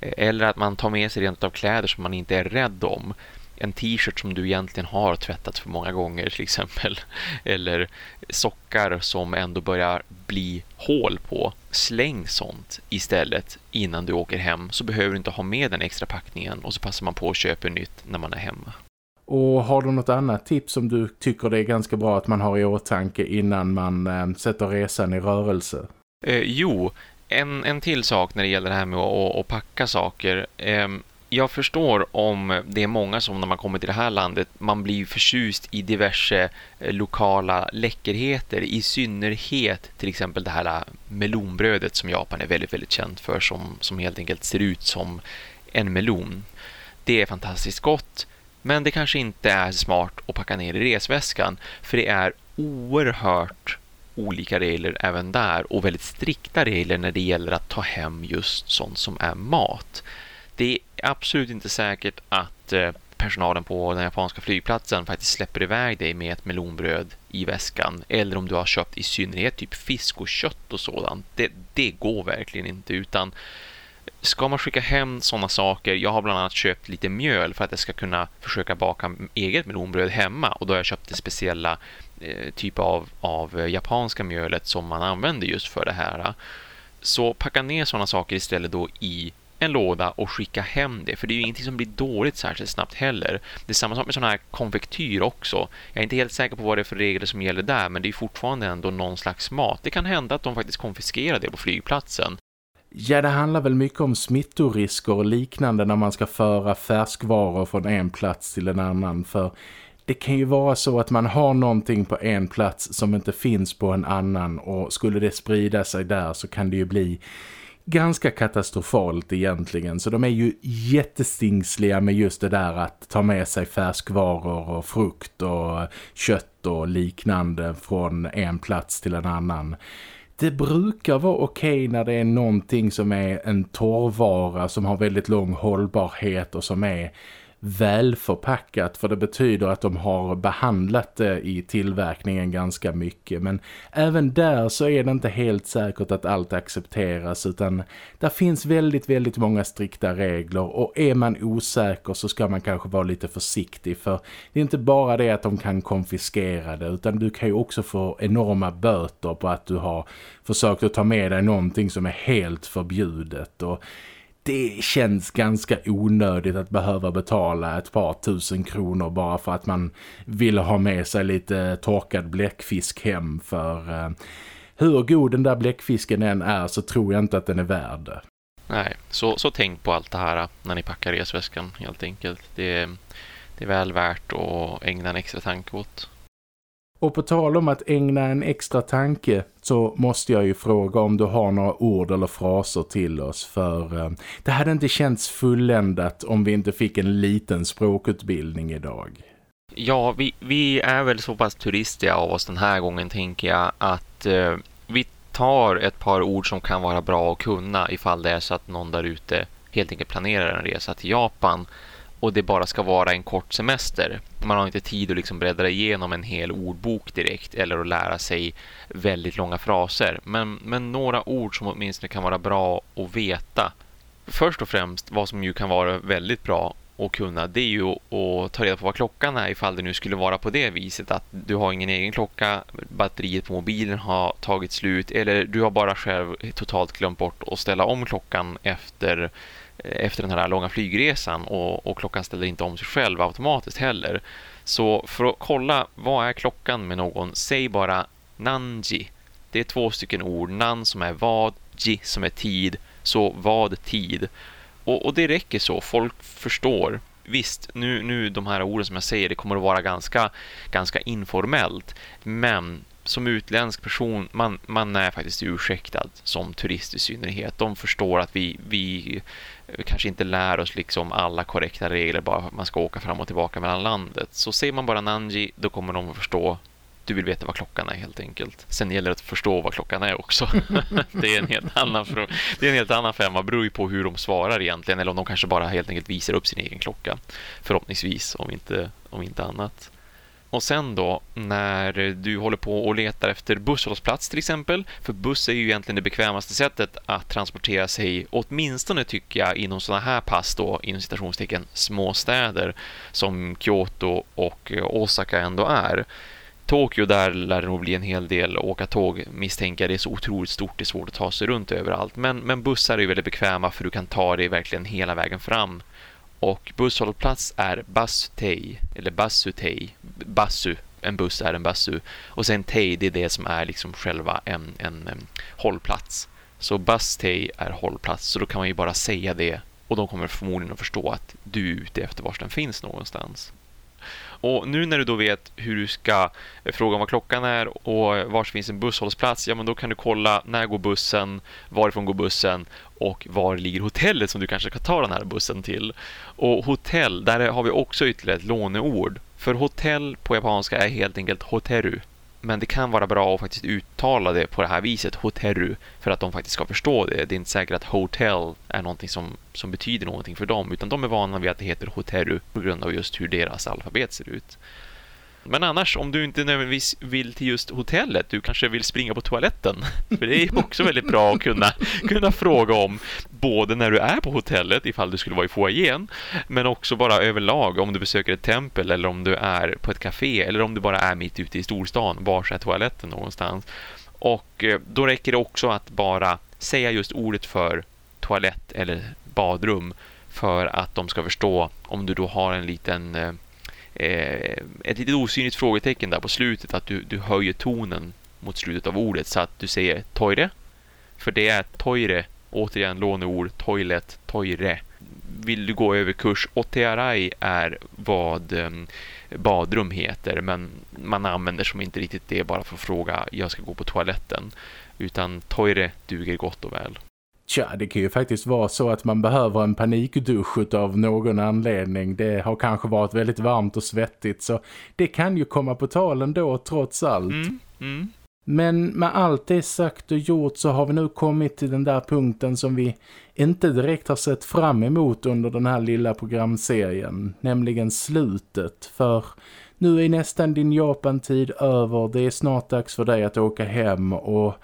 Eh, eller att man tar med sig rent av kläder som man inte är rädd om en t-shirt som du egentligen har tvättat för många gånger till exempel. Eller sockar som ändå börjar bli hål på. Släng sånt istället innan du åker hem så behöver du inte ha med den extra packningen och så passar man på att köpa nytt när man är hemma.
Och har du något annat tips som du tycker det är ganska bra att man har i åtanke innan man äh, sätter resan i rörelse?
Eh, jo, en, en till sak när det gäller det här med att, att packa saker. Eh, jag förstår om det är många som när man kommer till det här landet man blir förtjust i diverse eh, lokala läckerheter i synnerhet till exempel det här eh, melonbrödet som Japan är väldigt väldigt känt för som, som helt enkelt ser ut som en melon. Det är fantastiskt gott men det kanske inte är smart att packa ner i resväskan för det är oerhört olika regler även där och väldigt strikta regler när det gäller att ta hem just sånt som är mat det absolut inte säkert att eh, personalen på den japanska flygplatsen faktiskt släpper iväg dig med ett melonbröd i väskan eller om du har köpt i synnerhet typ fisk och kött och sådant. Det, det går verkligen inte utan ska man skicka hem sådana saker, jag har bland annat köpt lite mjöl för att jag ska kunna försöka baka eget melonbröd hemma och då har jag köpt det speciella eh, typ av, av japanska mjölet som man använder just för det här. Så packa ner sådana saker istället då i en låda och skicka hem det. För det är ju ingenting som blir dåligt särskilt snabbt heller. Det är samma sak med sådana här konfektyr också. Jag är inte helt säker på vad det är för regler som gäller där, men det är fortfarande ändå någon slags mat. Det kan hända att de faktiskt konfiskerar det på flygplatsen.
Ja, det handlar väl mycket om smittorisker och liknande när man ska föra färskvaror från en plats till en annan. För det kan ju vara så att man har någonting på en plats som inte finns på en annan och skulle det sprida sig där så kan det ju bli ganska katastrofalt egentligen. Så de är ju jättestingsliga med just det där att ta med sig färskvaror och frukt och kött och liknande från en plats till en annan. Det brukar vara okej okay när det är någonting som är en torrvara som har väldigt lång hållbarhet och som är välförpackat för det betyder att de har behandlat det i tillverkningen ganska mycket. Men även där så är det inte helt säkert att allt accepteras utan där finns väldigt väldigt många strikta regler. Och är man osäker så ska man kanske vara lite försiktig för det är inte bara det att de kan konfiskera det utan du kan ju också få enorma böter på att du har försökt att ta med dig någonting som är helt förbjudet. Och det känns ganska onödigt att behöva betala ett par tusen kronor bara för att man vill ha med sig lite torkad bläckfisk hem för eh, hur god den där bläckfisken än är så tror jag inte att den är värd det.
Nej, så, så tänk på allt det här eh, när ni packar resväskan helt enkelt. Det, det är väl värt att ägna en extra tanke åt.
Och på tal om att ägna en extra tanke så måste jag ju fråga om du har några ord eller fraser till oss för eh, det hade inte känts fulländat om vi inte fick en liten språkutbildning idag.
Ja, vi, vi är väl så pass turistiga av oss den här gången tänker jag att eh, vi tar ett par ord som kan vara bra att kunna ifall det är så att någon där ute helt enkelt planerar en resa till Japan och det bara ska vara en kort semester. Man har inte tid att liksom bredda igenom en hel ordbok direkt eller att lära sig väldigt långa fraser. Men, men några ord som åtminstone kan vara bra att veta. Först och främst, vad som ju kan vara väldigt bra att kunna, det är ju att ta reda på vad klockan är ifall det nu skulle vara på det viset att du har ingen egen klocka, batteriet på mobilen har tagit slut eller du har bara själv totalt glömt bort att ställa om klockan efter efter den här långa flygresan och, och, klockan ställer inte om sig själv automatiskt heller. Så för att kolla vad är klockan med någon, säg bara nanji. Det är två stycken ord, nan som är vad, ji som är tid, så vad tid. Och, och det räcker så, folk förstår. Visst, nu, nu de här orden som jag säger, det kommer att vara ganska, ganska informellt. Men som utländsk person, man, man är faktiskt ursäktad som turist i synnerhet. De förstår att vi, vi eh, kanske inte lär oss liksom alla korrekta regler bara för att man ska åka fram och tillbaka mellan landet. Så ser man bara Nanji, då kommer de att förstå du vill veta vad klockan är helt enkelt. Sen gäller det att förstå vad klockan är också. det, är en helt annan, det är en helt annan femma. beror ju på hur de svarar egentligen. Eller om de kanske bara helt enkelt visar upp sin egen klocka. Förhoppningsvis, om inte, om inte annat. Och sen då när du håller på och letar efter busshållplats till exempel, för buss är ju egentligen det bekvämaste sättet att transportera sig, åtminstone tycker jag inom sådana här pass då, inom citationstecken småstäder som Kyoto och Osaka ändå är. Tokyo där lär det nog bli en hel del åka tåg misstänker jag. det är så otroligt stort, det är svårt att ta sig runt överallt. Men, men bussar är ju väldigt bekväma för du kan ta dig verkligen hela vägen fram och busshållplats är Bassutei, eller Bassutei, Bassu, en buss är en Bassu. Och sen Tei, det är det som är liksom själva en, en, en hållplats. Så Bastei är hållplats, så då kan man ju bara säga det och de kommer förmodligen att förstå att du är ute efter var den finns någonstans. Och nu när du då vet hur du ska eh, fråga om vad klockan är och var finns en busshållplats, ja men då kan du kolla när går bussen, varifrån går bussen och var ligger hotellet som du kanske ska ta den här bussen till. Och hotell, där har vi också ytterligare ett låneord. För hotell på japanska är helt enkelt hoteru. Men det kan vara bra att faktiskt uttala det på det här viset, hoteru, för att de faktiskt ska förstå det. Det är inte säkert att hotel är någonting som, som betyder någonting för dem, utan de är vana vid att det heter hoteru på grund av just hur deras alfabet ser ut. Men annars, om du inte nödvändigtvis vill till just hotellet, du kanske vill springa på toaletten. För det är också väldigt bra att kunna, kunna fråga om både när du är på hotellet, ifall du skulle vara i foajén, men också bara överlag om du besöker ett tempel eller om du är på ett café eller om du bara är mitt ute i storstan, var är toaletten någonstans. Och eh, då räcker det också att bara säga just ordet för toalett eller badrum för att de ska förstå om du då har en liten eh, eh, ett litet osynligt frågetecken där på slutet att du, du höjer tonen mot slutet av ordet så att du säger toire. För det är toire, återigen låneord, toilet, toire. Vill du gå över kurs, otearai är vad eh, badrum heter men man använder som inte riktigt det bara för att fråga jag ska gå på toaletten utan toire duger gott och väl.
Tja, det kan ju faktiskt vara så att man behöver en panikdusch av någon anledning. Det har kanske varit väldigt varmt och svettigt så det kan ju komma på tal ändå trots allt.
Mm, mm.
Men med allt det sagt och gjort så har vi nu kommit till den där punkten som vi inte direkt har sett fram emot under den här lilla programserien. Nämligen slutet. För nu är nästan din Japan-tid över. Det är snart dags för dig att åka hem och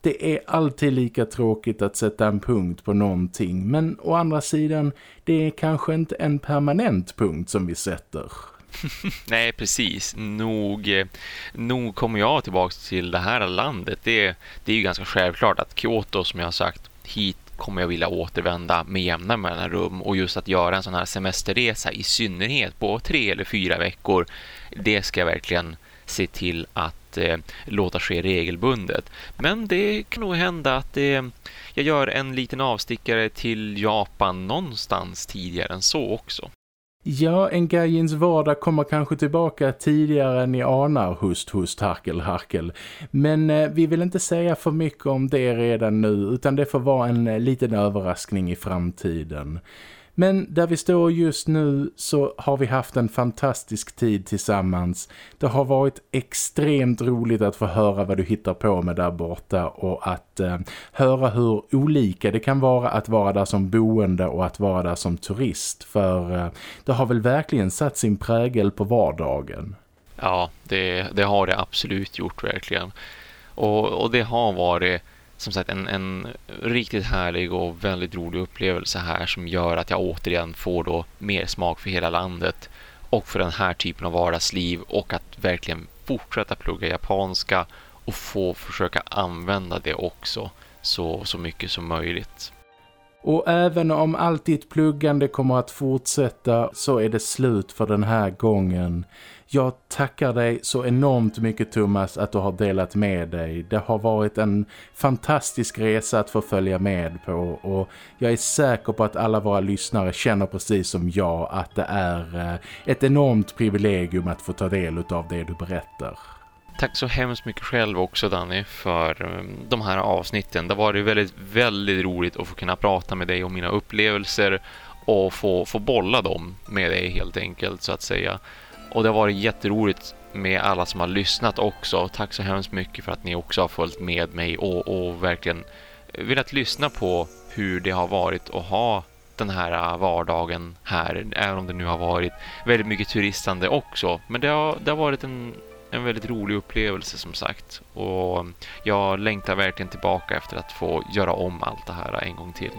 det är alltid lika tråkigt att sätta en punkt på någonting. Men å andra sidan, det är kanske inte en permanent punkt som vi sätter.
Nej, precis. Nog, nog kommer jag tillbaka till det här landet. Det, det är ju ganska självklart att Kyoto, som jag har sagt, hit kommer jag vilja återvända med jämna mellanrum och just att göra en sån här semesterresa i synnerhet på tre eller fyra veckor det ska jag verkligen se till att eh, låta ske regelbundet. Men det kan nog hända att eh, jag gör en liten avstickare till Japan någonstans tidigare än så också.
Ja, en Gajins vardag kommer kanske tillbaka tidigare än ni anar, hust, hust, harkel, harkel. Men eh, vi vill inte säga för mycket om det redan nu, utan det får vara en eh, liten överraskning i framtiden. Men där vi står just nu så har vi haft en fantastisk tid tillsammans. Det har varit extremt roligt att få höra vad du hittar på med där borta och att eh, höra hur olika det kan vara att vara där som boende och att vara där som turist. För eh, det har väl verkligen satt sin prägel på vardagen.
Ja, det, det har det absolut gjort verkligen. Och, och det har varit som sagt en, en riktigt härlig och väldigt rolig upplevelse här som gör att jag återigen får då mer smak för hela landet och för den här typen av vardagsliv och att verkligen fortsätta plugga japanska och få försöka använda det också så, så mycket som möjligt.
Och även om allt ditt pluggande kommer att fortsätta så är det slut för den här gången. Jag tackar dig så enormt mycket Thomas att du har delat med dig. Det har varit en fantastisk resa att få följa med på och jag är säker på att alla våra lyssnare känner precis som jag att det är eh, ett enormt privilegium att få ta del av det du berättar.
Tack så hemskt mycket själv också Danny för um, de här avsnitten. Det var varit väldigt, väldigt roligt att få kunna prata med dig om mina upplevelser och få, få bolla dem med dig helt enkelt så att säga. Och det har varit jätteroligt med alla som har lyssnat också. Tack så hemskt mycket för att ni också har följt med mig och, och verkligen velat lyssna på hur det har varit att ha den här vardagen här. Även om det nu har varit väldigt mycket turistande också. Men det har, det har varit en, en väldigt rolig upplevelse som sagt. Och jag längtar verkligen tillbaka efter att få göra om allt det här en gång till.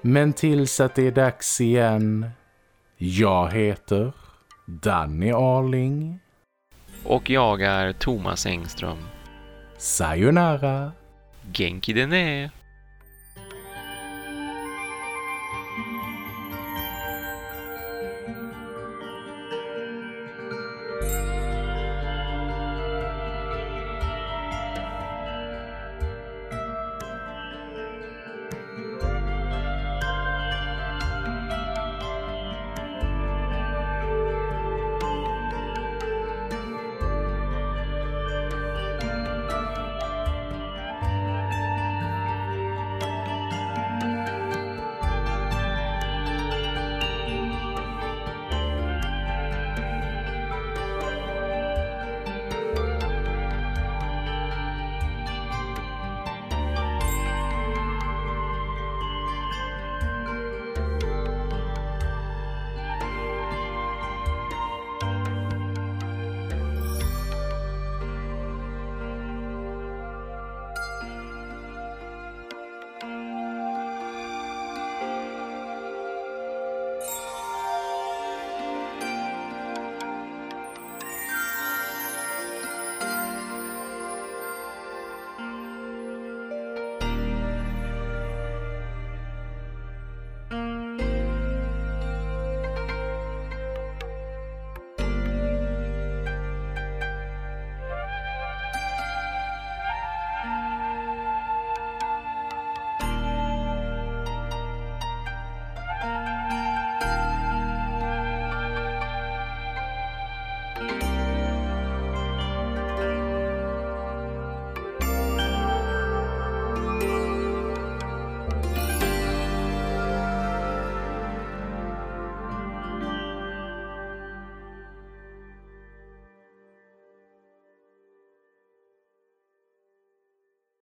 Men tills att det är dags igen. Jag heter Danny Arling.
Och jag är Thomas Engström.
Sayonara.
Genki dene.